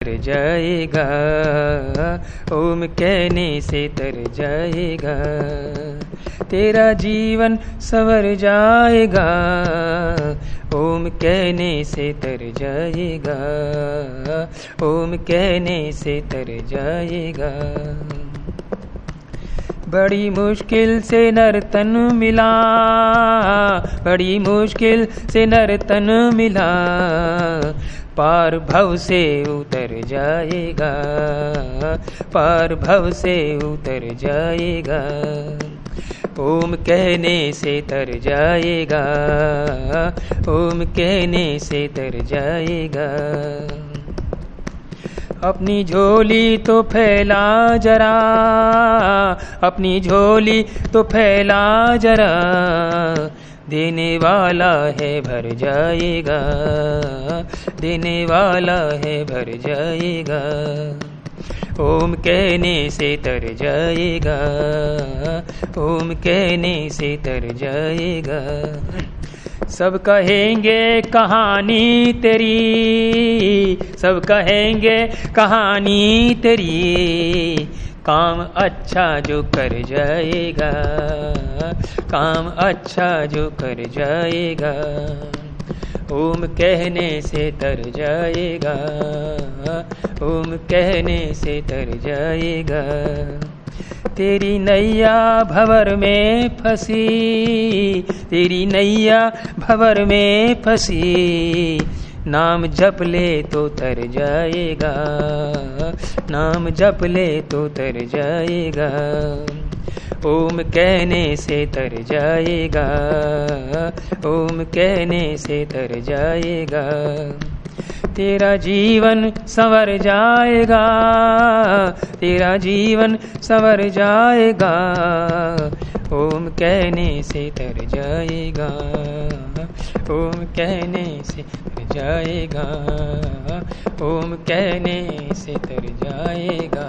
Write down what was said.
तर जाएगा, ओम कहने से तर जाएगा। तेरा जीवन सवर जाएगा, ओम कहने से तर जाएगा, ओम कहने से तर जाएगा। बड़ी मुश्किल से नर्तन मिला, बड़ी मुश्किल से नर्तन मिला पार भव से उतर जाएगा, पार भव से उतर जाएगा। ओम कहने से तर जाएगा, ओम कहने से तर जाएगा। अपनी झोली तो फैला जरा, अपनी झोली तो फैला जरा, देने वाला है भर जाएगा। देने वाला है, भर जाएगा। ओम कहने से तर जाएगा। ओम कहने से तर जाएगा। सब कहेंगे, कहानी तेरी। सब कहेंगे, कहानी तेरी। काम अच्छा जो कर जाएगा। काम अच्छा जो कर जाएगा। ओम कहने से तर जाएगा, ओम कहने से तर जाएगा। तेरी नैया भवर में फंसी, तेरी नैया भवर में फंसी, नाम जप ले तो तर जाएगा, नाम जप ले तो तर जाएगा। ओम कहने से तर जाएगा, ओम कहने से तर जाएगा। तेरा जीवन संवर जाएगा, तेरा जीवन संवर जाएगा, ओम कहने से तर जाएगा, ओम कहने से तर जाएगा, ओम कहने से तर जाएगा।